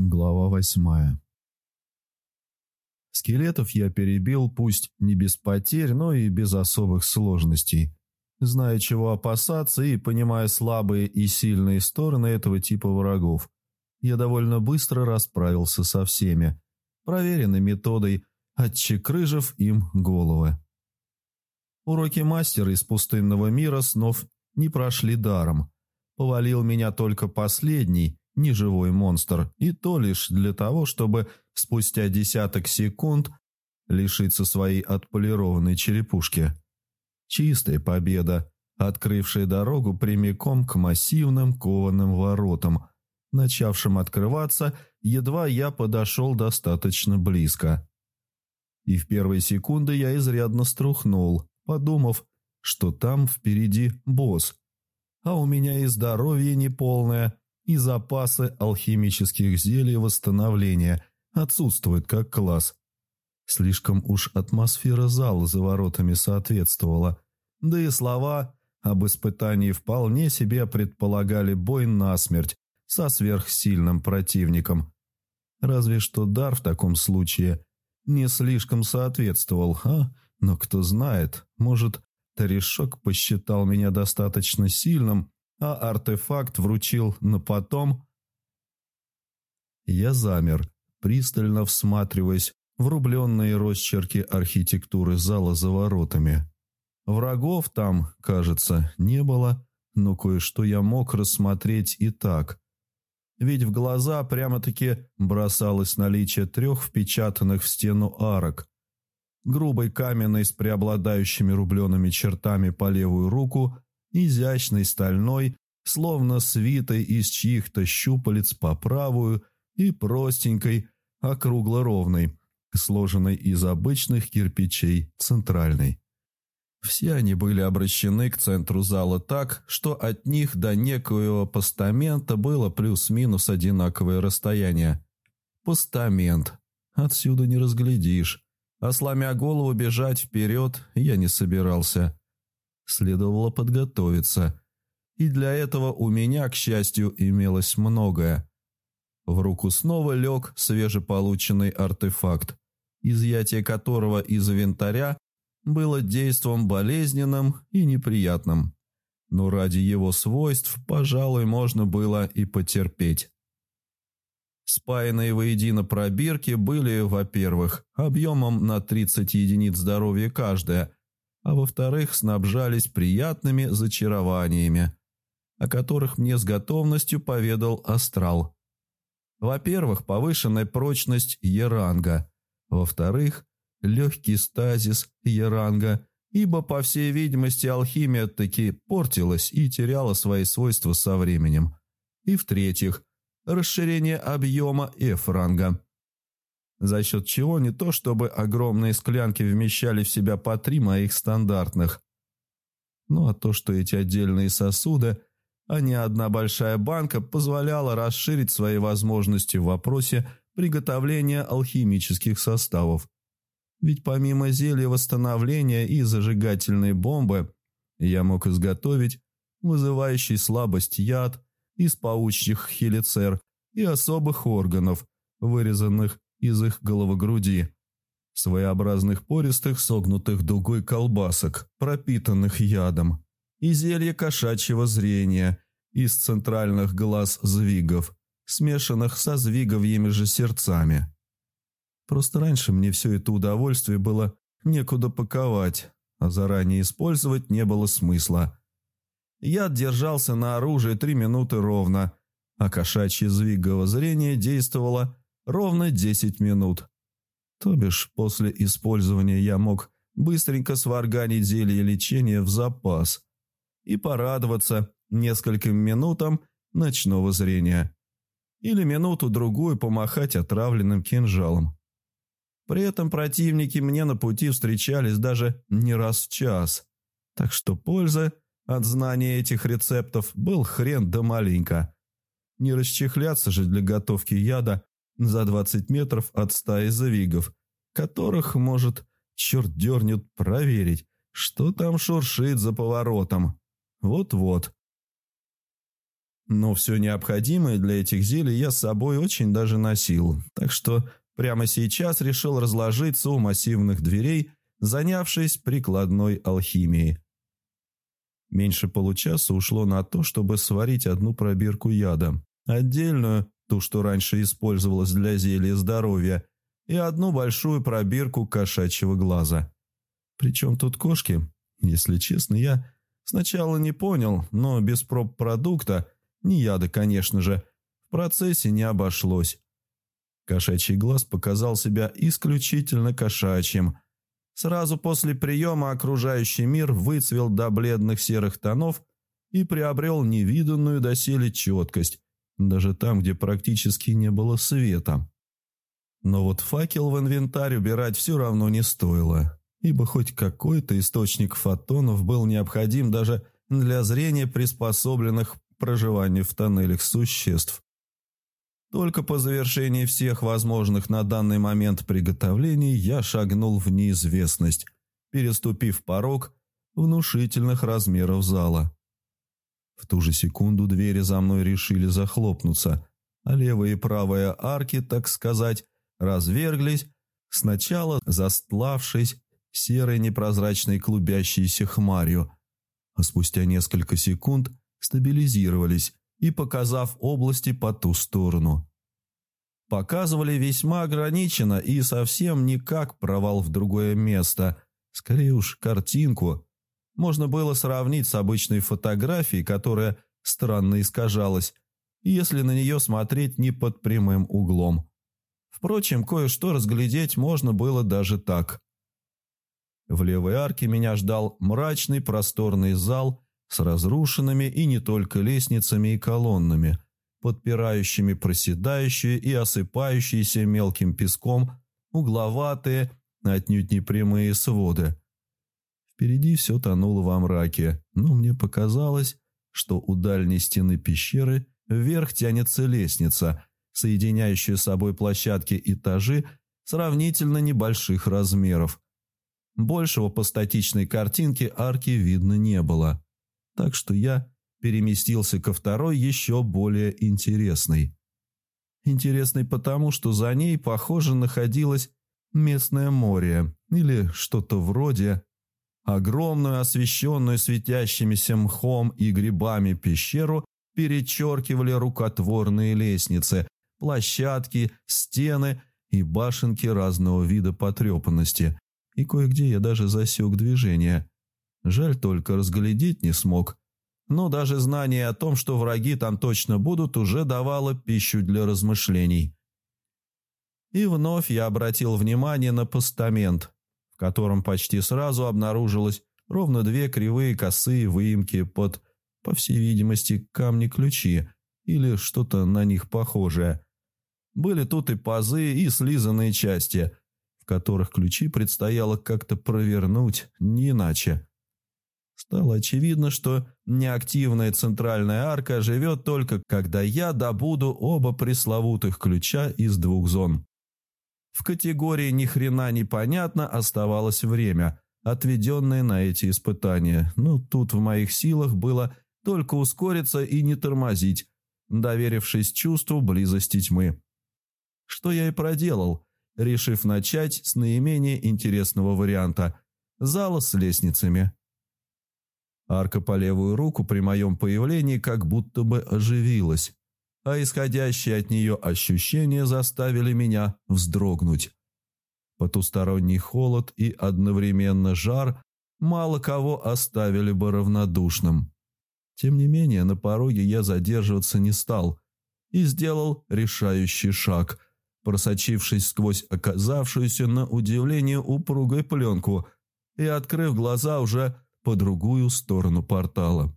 Глава восьмая. Скелетов я перебил, пусть не без потерь, но и без особых сложностей. Зная, чего опасаться и понимая слабые и сильные стороны этого типа врагов, я довольно быстро расправился со всеми, проверенной методой, отчекрыжив им головы. Уроки мастера из пустынного мира снов не прошли даром. Повалил меня только последний, неживой монстр, и то лишь для того, чтобы спустя десяток секунд лишиться своей отполированной черепушки. Чистая победа, открывшая дорогу прямиком к массивным кованым воротам, начавшим открываться, едва я подошел достаточно близко. И в первые секунды я изрядно струхнул, подумав, что там впереди босс, а у меня и здоровье неполное, и запасы алхимических зелий восстановления отсутствуют как класс. Слишком уж атмосфера зала за воротами соответствовала, да и слова об испытании вполне себе предполагали бой насмерть со сверхсильным противником. Разве что дар в таком случае не слишком соответствовал, а? Но кто знает, может, Тарешок посчитал меня достаточно сильным, а артефакт вручил на потом. Я замер, пристально всматриваясь в рубленные росчерки архитектуры зала за воротами. Врагов там, кажется, не было, но кое-что я мог рассмотреть и так. Ведь в глаза прямо-таки бросалось наличие трех впечатанных в стену арок. Грубой каменной с преобладающими рубленными чертами по левую руку изящной стальной, словно свитой из чьих-то щупалец по правую и простенькой, округло-ровной, сложенной из обычных кирпичей центральной. Все они были обращены к центру зала так, что от них до некоего постамента было плюс-минус одинаковое расстояние. Постамент. Отсюда не разглядишь. А сломя голову бежать вперед я не собирался следовало подготовиться. И для этого у меня, к счастью, имелось многое. В руку снова лег свежеполученный артефакт, изъятие которого из инвентаря было действом болезненным и неприятным. Но ради его свойств, пожалуй, можно было и потерпеть. Спаянные воедино пробирки были, во-первых, объемом на 30 единиц здоровья каждая – а во-вторых, снабжались приятными зачарованиями, о которых мне с готовностью поведал Астрал. Во-первых, повышенная прочность Еранга, во-вторых, легкий стазис Еранга, ибо, по всей видимости, алхимия таки портилась и теряла свои свойства со временем, и, в-третьих, расширение объема Эфранга – за счет чего не то чтобы огромные склянки вмещали в себя по три моих стандартных, ну а то, что эти отдельные сосуды, а не одна большая банка, позволяла расширить свои возможности в вопросе приготовления алхимических составов. Ведь помимо зелья восстановления и зажигательной бомбы, я мог изготовить вызывающий слабость яд из паучьих хелицер и особых органов, вырезанных из их головогруди, своеобразных пористых согнутых дугой колбасок, пропитанных ядом, и зелье кошачьего зрения из центральных глаз звигов, смешанных со звиговьими же сердцами. Просто раньше мне все это удовольствие было некуда паковать, а заранее использовать не было смысла. Я держался на оружии три минуты ровно, а кошачье звигово зрение действовало ровно 10 минут. То бишь, после использования я мог быстренько сварганить зелье лечения в запас и порадоваться нескольким минутам ночного зрения. Или минуту-другую помахать отравленным кинжалом. При этом противники мне на пути встречались даже не раз в час. Так что польза от знания этих рецептов был хрен да маленько. Не расчехляться же для готовки яда за 20 метров от стаи завигов, которых, может, черт дернет проверить, что там шуршит за поворотом. Вот-вот. Но все необходимое для этих зелий я с собой очень даже носил, так что прямо сейчас решил разложиться у массивных дверей, занявшись прикладной алхимией. Меньше получаса ушло на то, чтобы сварить одну пробирку яда, отдельную, ту, что раньше использовалась для зелья здоровья, и одну большую пробирку кошачьего глаза. Причем тут кошки, если честно, я сначала не понял, но без проб продукта – не яда, конечно же. В процессе не обошлось. Кошачий глаз показал себя исключительно кошачьим. Сразу после приема окружающий мир выцвел до бледных серых тонов и приобрел невиданную доселе четкость, даже там, где практически не было света. Но вот факел в инвентарь убирать все равно не стоило, ибо хоть какой-то источник фотонов был необходим даже для зрения приспособленных проживанию в тоннелях существ. Только по завершении всех возможных на данный момент приготовлений я шагнул в неизвестность, переступив порог внушительных размеров зала. В ту же секунду двери за мной решили захлопнуться, а левая и правая арки, так сказать, разверглись, сначала застлавшись серой непрозрачной клубящейся хмарью, а спустя несколько секунд – стабилизировались и показав области по ту сторону. Показывали весьма ограниченно и совсем не как провал в другое место, скорее уж картинку. Можно было сравнить с обычной фотографией, которая странно искажалась, если на нее смотреть не под прямым углом. Впрочем, кое-что разглядеть можно было даже так. В левой арке меня ждал мрачный просторный зал с разрушенными и не только лестницами и колоннами, подпирающими проседающие и осыпающиеся мелким песком угловатые, отнюдь не прямые своды. Впереди все тонуло во мраке, но мне показалось, что у дальней стены пещеры вверх тянется лестница, соединяющая с собой площадки этажи сравнительно небольших размеров. Большего по статичной картинке арки видно не было так что я переместился ко второй, еще более интересной. Интересной потому, что за ней, похоже, находилось местное море или что-то вроде огромную освещенную светящимися мхом и грибами пещеру перечеркивали рукотворные лестницы, площадки, стены и башенки разного вида потрепанности. И кое-где я даже засек движение. Жаль только разглядеть не смог. Но даже знание о том, что враги там точно будут, уже давало пищу для размышлений. И вновь я обратил внимание на постамент, котором почти сразу обнаружилось ровно две кривые косые выемки под, по всей видимости, камни-ключи или что-то на них похожее. Были тут и пазы, и слизанные части, в которых ключи предстояло как-то провернуть, не иначе. Стало очевидно, что неактивная центральная арка живет только, когда я добуду оба пресловутых ключа из двух зон. В категории «ни хрена непонятно» оставалось время, отведенное на эти испытания, но тут в моих силах было только ускориться и не тормозить, доверившись чувству близости тьмы. Что я и проделал, решив начать с наименее интересного варианта – зала с лестницами. Арка по левую руку при моем появлении как будто бы оживилась, а исходящие от нее ощущения заставили меня вздрогнуть. Потусторонний холод и одновременно жар мало кого оставили бы равнодушным. Тем не менее, на пороге я задерживаться не стал и сделал решающий шаг, просочившись сквозь оказавшуюся на удивление упругой пленку и открыв глаза уже по другую сторону портала.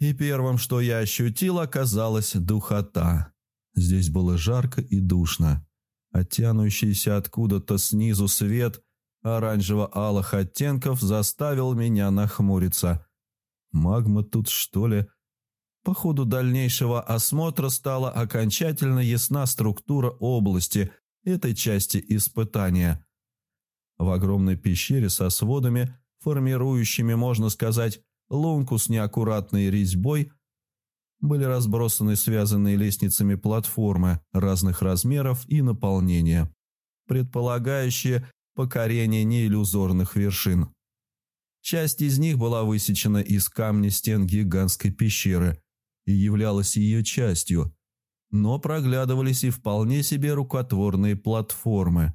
И первым, что я ощутил, оказалась духота. Здесь было жарко и душно. Оттянущийся откуда-то снизу свет оранжево-алых оттенков заставил меня нахмуриться. Магма тут, что ли? По ходу дальнейшего осмотра стала окончательно ясна структура области этой части испытания – в огромной пещере со сводами, формирующими, можно сказать, лунку с неаккуратной резьбой, были разбросаны связанные лестницами платформы разных размеров и наполнения, предполагающие покорение неиллюзорных вершин. Часть из них была высечена из камня стен гигантской пещеры и являлась ее частью, но проглядывались и вполне себе рукотворные платформы,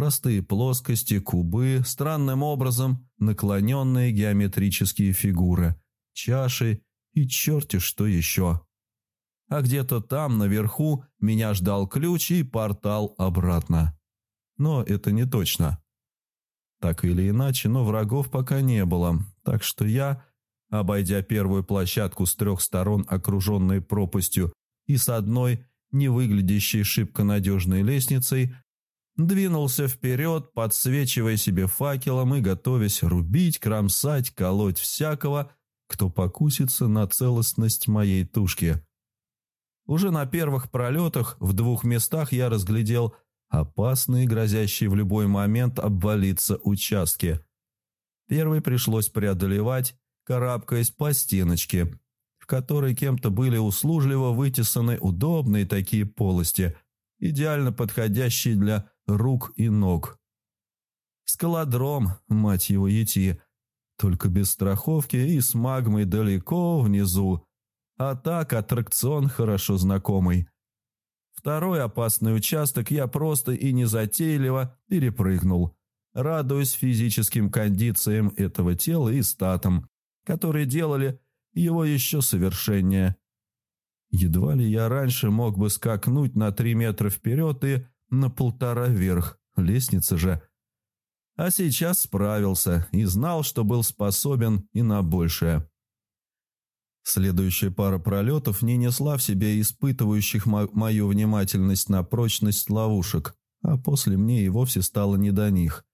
простые плоскости, кубы, странным образом наклоненные геометрические фигуры, чаши и черти что еще. А где-то там, наверху, меня ждал ключ и портал обратно. Но это не точно. Так или иначе, но врагов пока не было, так что я, обойдя первую площадку с трех сторон, окруженной пропастью, и с одной, не выглядящей шибко надежной лестницей, двинулся вперед, подсвечивая себе факелом и готовясь рубить, кромсать, колоть всякого, кто покусится на целостность моей тушки. Уже на первых пролетах в двух местах я разглядел опасные, грозящие в любой момент обвалиться участки. Первый пришлось преодолевать, карабкаясь по стеночке, в которой кем-то были услужливо вытесаны удобные такие полости, идеально подходящие для рук и ног. Скалодром, мать его, ети – только без страховки и с магмой далеко внизу. А так аттракцион хорошо знакомый. Второй опасный участок я просто и незатейливо перепрыгнул, радуясь физическим кондициям этого тела и статам, которые делали его еще совершеннее. Едва ли я раньше мог бы скакнуть на три метра вперед и на полтора вверх, лестница же – а сейчас справился и знал, что был способен и на большее. Следующая пара пролетов не несла в себе испытывающих мо мою внимательность на прочность ловушек, а после мне и вовсе стало не до них,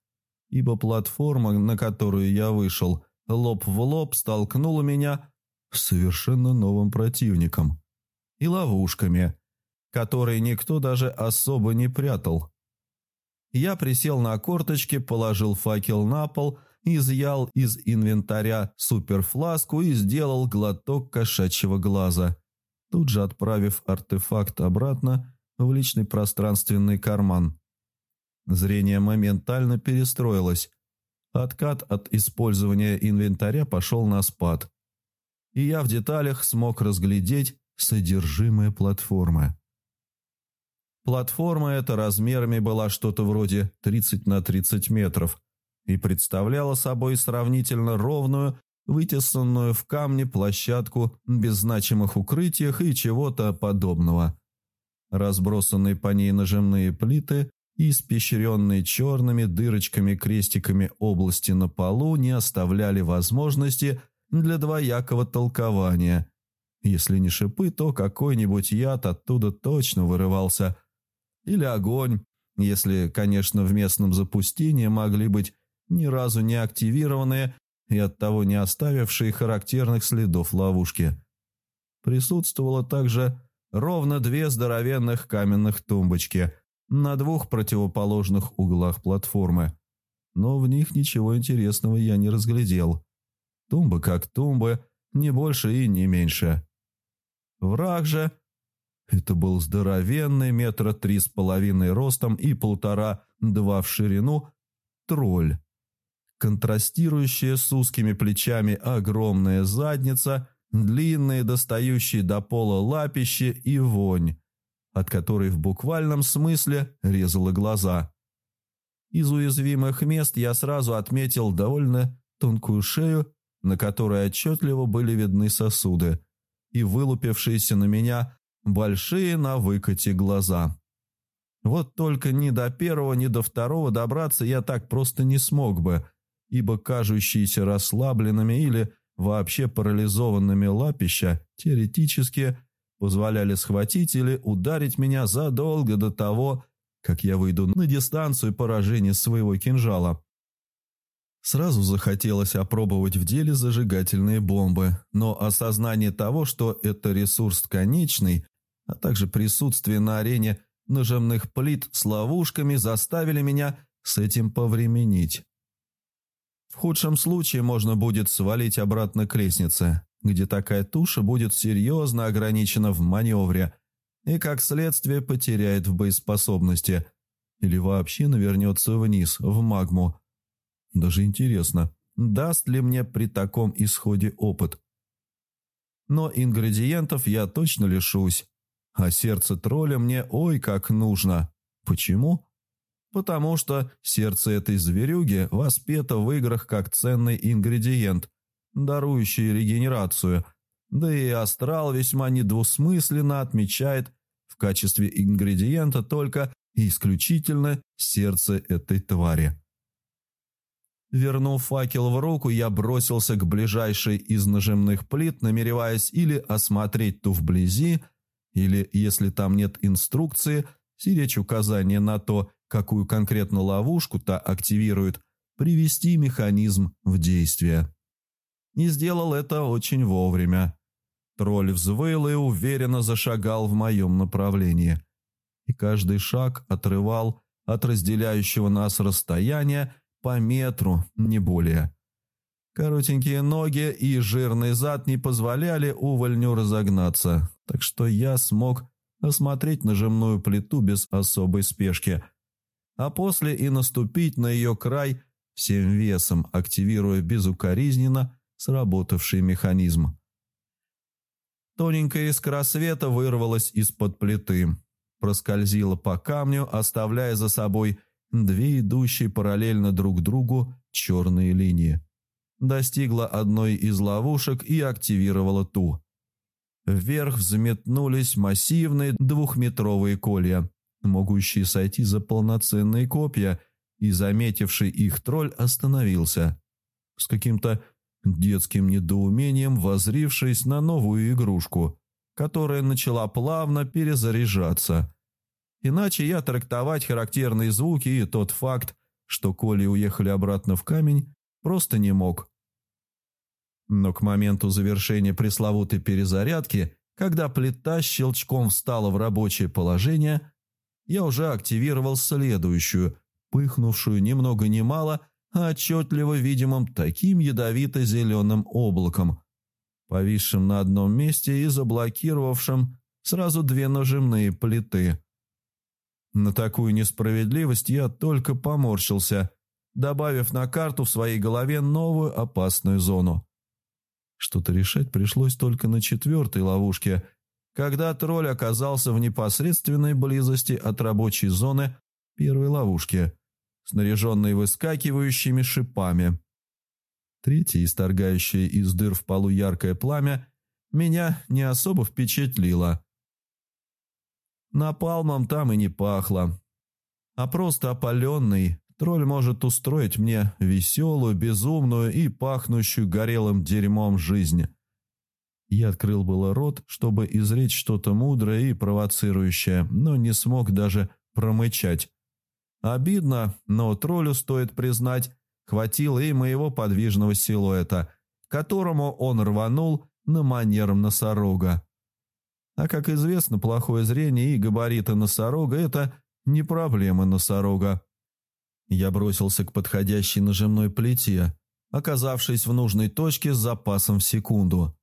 ибо платформа, на которую я вышел, лоб в лоб столкнула меня с совершенно новым противником и ловушками, которые никто даже особо не прятал. Я присел на корточки, положил факел на пол, изъял из инвентаря суперфласку и сделал глоток кошачьего глаза, тут же отправив артефакт обратно в личный пространственный карман. Зрение моментально перестроилось. Откат от использования инвентаря пошел на спад. И я в деталях смог разглядеть содержимое платформы. Платформа эта размерами была что-то вроде 30 на 30 метров и представляла собой сравнительно ровную, вытесанную в камне площадку без значимых укрытиях и чего-то подобного. Разбросанные по ней нажимные плиты и испещренные черными дырочками-крестиками области на полу не оставляли возможности для двоякого толкования. Если не шипы, то какой-нибудь яд оттуда точно вырывался – или огонь, если, конечно, в местном запустении могли быть ни разу не активированные и оттого не оставившие характерных следов ловушки. Присутствовало также ровно две здоровенных каменных тумбочки на двух противоположных углах платформы, но в них ничего интересного я не разглядел. Тумбы как тумбы, не больше и не меньше. Враг же это был здоровенный метра три с половиной ростом и полтора-два в ширину тролль. Контрастирующая с узкими плечами огромная задница, длинные достающие до пола лапищи и вонь, от которой в буквальном смысле резала глаза. Из уязвимых мест я сразу отметил довольно тонкую шею, на которой отчетливо были видны сосуды, и вылупившиеся на меня большие на выкате глаза. Вот только ни до первого, ни до второго добраться я так просто не смог бы, ибо кажущиеся расслабленными или вообще парализованными лапища теоретически позволяли схватить или ударить меня задолго до того, как я выйду на дистанцию поражения своего кинжала. Сразу захотелось опробовать в деле зажигательные бомбы, но осознание того, что это ресурс конечный, а также присутствие на арене нажимных плит с ловушками заставили меня с этим повременить. В худшем случае можно будет свалить обратно к лестнице, где такая туша будет серьезно ограничена в маневре и, как следствие, потеряет в боеспособности или вообще навернется вниз, в магму. Даже интересно, даст ли мне при таком исходе опыт. Но ингредиентов я точно лишусь, а сердце тролля мне ой как нужно. Почему? потому что сердце этой зверюги воспето в играх как ценный ингредиент, дарующий регенерацию, да и астрал весьма недвусмысленно отмечает в качестве ингредиента только исключительно сердце этой твари. Вернув факел в руку, я бросился к ближайшей из нажимных плит, намереваясь или осмотреть ту вблизи, или, если там нет инструкции, сиречь указания на то, какую конкретно ловушку та активирует, привести механизм в действие. И сделал это очень вовремя. Тролль взвыл и уверенно зашагал в моем направлении. И каждый шаг отрывал от разделяющего нас расстояния по метру, не более. Коротенькие ноги и жирный зад не позволяли увольню разогнаться, так что я смог осмотреть нажимную плиту без особой спешки – а после и наступить на ее край всем весом, активируя безукоризненно сработавший механизм. Тоненькая искра света вырвалась из-под плиты, проскользила по камню, оставляя за собой две идущие параллельно друг другу черные линии. Достигла одной из ловушек и активировала ту. Вверх взметнулись массивные двухметровые колья, могущие сойти за полноценные копья, и заметивший их тролль остановился. С каким-то детским недоумением возрившись на новую игрушку, которая начала плавно перезаряжаться. Иначе я трактовать характерные звуки и тот факт, что коли уехали обратно в камень, просто не мог. Но к моменту завершения пресловутой перезарядки, когда плита щелчком встала в рабочее положение, я уже активировал следующую, пыхнувшую ни много ни мало, а отчетливо видимым таким ядовито-зеленым облаком, повисшим на одном месте и заблокировавшим сразу две нажимные плиты. На такую несправедливость я только поморщился, добавив на карту в своей голове новую опасную зону. Что-то решать пришлось только на четвертой ловушке – когда тролль оказался в непосредственной близости от рабочей зоны первой ловушки, снаряженной выскакивающими шипами. Третье, исторгающее из дыр в полу яркое пламя, меня не особо впечатлило. Напалмом там и не пахло, а просто опаленный тролль может устроить мне веселую, безумную и пахнущую горелым дерьмом жизнь. Я открыл было рот, чтобы изречь что-то мудрое и провоцирующее, но не смог даже промычать. Обидно, но троллю, стоит признать, хватило и моего подвижного силуэта, которому он рванул на манер носорога. А как известно, плохое зрение и габариты носорога – это не проблема носорога. Я бросился к подходящей нажимной плите, оказавшись в нужной точке с запасом в секунду.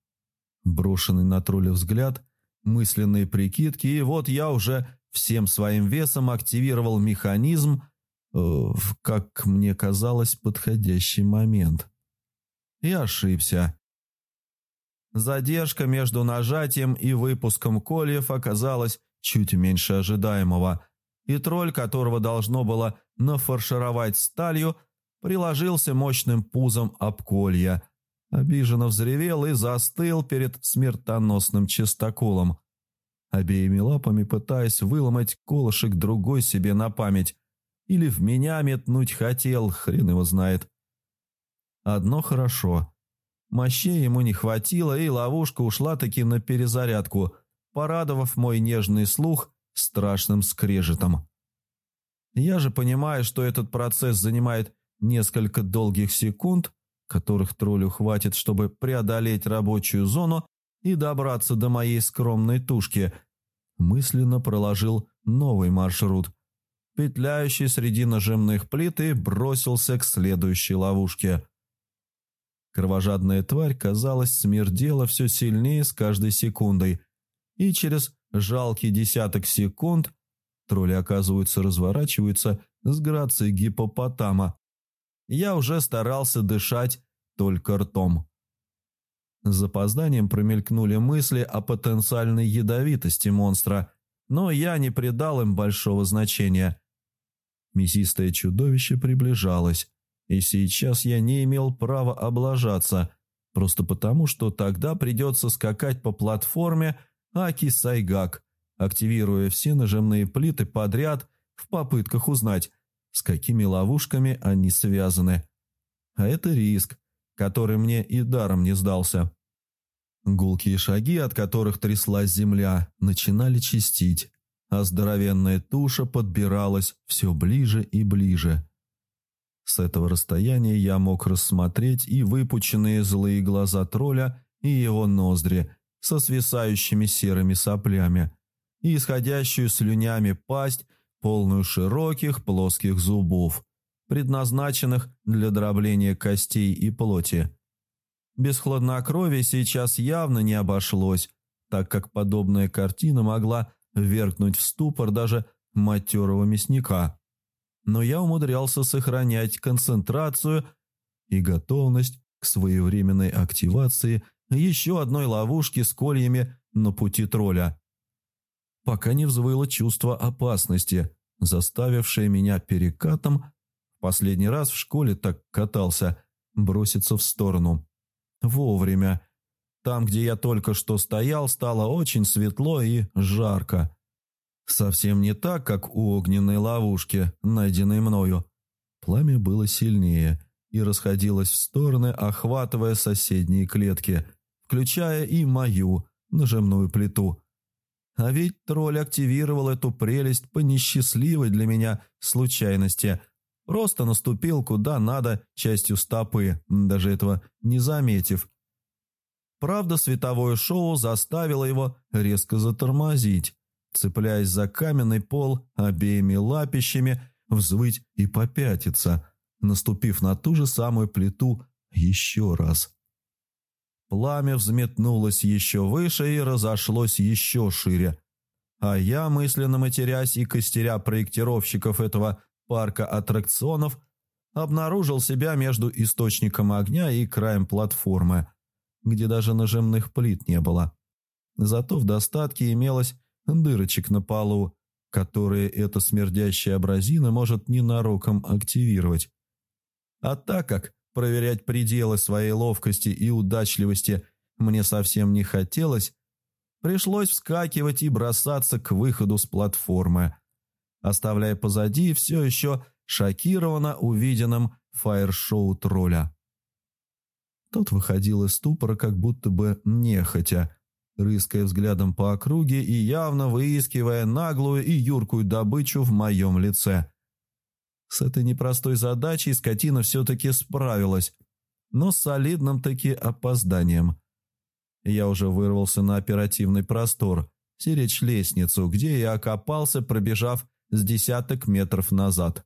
Брошенный на тролля взгляд, мысленные прикидки, и вот я уже всем своим весом активировал механизм э, в, как мне казалось, подходящий момент. И ошибся. Задержка между нажатием и выпуском кольев оказалась чуть меньше ожидаемого, и тролль, которого должно было нафаршировать сталью, приложился мощным пузом об колья – Обиженно взревел и застыл перед смертоносным чистоколом, обеими лапами пытаясь выломать колышек другой себе на память или в меня метнуть хотел, хрен его знает. Одно хорошо. Мощей ему не хватило, и ловушка ушла таки на перезарядку, порадовав мой нежный слух страшным скрежетом. Я же понимаю, что этот процесс занимает несколько долгих секунд, которых троллю хватит, чтобы преодолеть рабочую зону и добраться до моей скромной тушки, мысленно проложил новый маршрут, петляющий среди нажимных плит и бросился к следующей ловушке. Кровожадная тварь, казалось, смердела все сильнее с каждой секундой, и через жалкий десяток секунд тролли, оказывается, разворачиваются с грацией гипопотама. Я уже старался дышать только ртом. С запозданием промелькнули мысли о потенциальной ядовитости монстра, но я не придал им большого значения. Мясистое чудовище приближалось, и сейчас я не имел права облажаться, просто потому, что тогда придется скакать по платформе Аки-Сайгак, активируя все нажимные плиты подряд в попытках узнать, с какими ловушками они связаны. А это риск, который мне и даром не сдался. Гулкие шаги, от которых тряслась земля, начинали чистить, а здоровенная туша подбиралась все ближе и ближе. С этого расстояния я мог рассмотреть и выпученные злые глаза тролля, и его ноздри со свисающими серыми соплями, и исходящую слюнями пасть, полную широких плоских зубов, предназначенных для дробления костей и плоти. Без хладнокровия сейчас явно не обошлось, так как подобная картина могла ввергнуть в ступор даже матерого мясника но я умудрялся сохранять концентрацию и готовность к своевременной активации еще одной ловушки с кольями на пути тролля. Пока не взвыло чувство опасности, заставившее меня перекатом, последний раз в школе так катался, броситься в сторону. Вовремя. Там, где я только что стоял, стало очень светло и жарко. Совсем не так, как у огненной ловушки, найденной мною. Пламя было сильнее и расходилось в стороны, охватывая соседние клетки, включая и мою нажимную плиту. А ведь тролль активировал эту прелесть по несчастливой для меня случайности. Просто наступил куда надо частью стопы, даже этого не заметив. Правда, световое шоу заставило его резко затормозить цепляясь за каменный пол обеими лапищами, взвыть и попятиться, наступив на ту же самую плиту еще раз. Пламя взметнулось еще выше и разошлось еще шире. А я, мысленно матерясь и костеря проектировщиков этого парка аттракционов, обнаружил себя между источником огня и краем платформы, где даже нажимных плит не было. Зато в достатке имелось дырочек на полу, которые эта смердящая абразина может ненароком активировать. А так как проверять пределы своей ловкости и удачливости мне совсем не хотелось, пришлось вскакивать и бросаться к выходу с платформы, оставляя позади все еще шокированно увиденным фаер-шоу тролля. Тот выходил из ступора как будто бы нехотя, рыская взглядом по округе и явно выискивая наглую и юркую добычу в моем лице. С этой непростой задачей скотина все-таки справилась, но с солидным таки опозданием. Я уже вырвался на оперативный простор, сиречь лестницу, где я окопался, пробежав с десяток метров назад.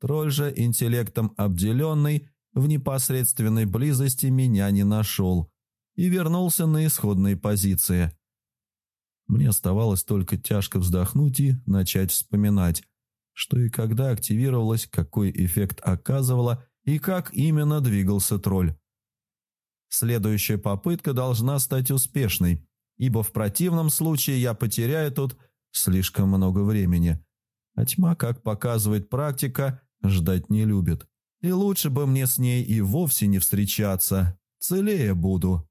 Тролль же, интеллектом обделенный, в непосредственной близости меня не нашел – и вернулся на исходные позиции. Мне оставалось только тяжко вздохнуть и начать вспоминать, что и когда активировалось, какой эффект оказывало и как именно двигался тролль. Следующая попытка должна стать успешной, ибо в противном случае я потеряю тут слишком много времени. А тьма, как показывает практика, ждать не любит. И лучше бы мне с ней и вовсе не встречаться, целее буду.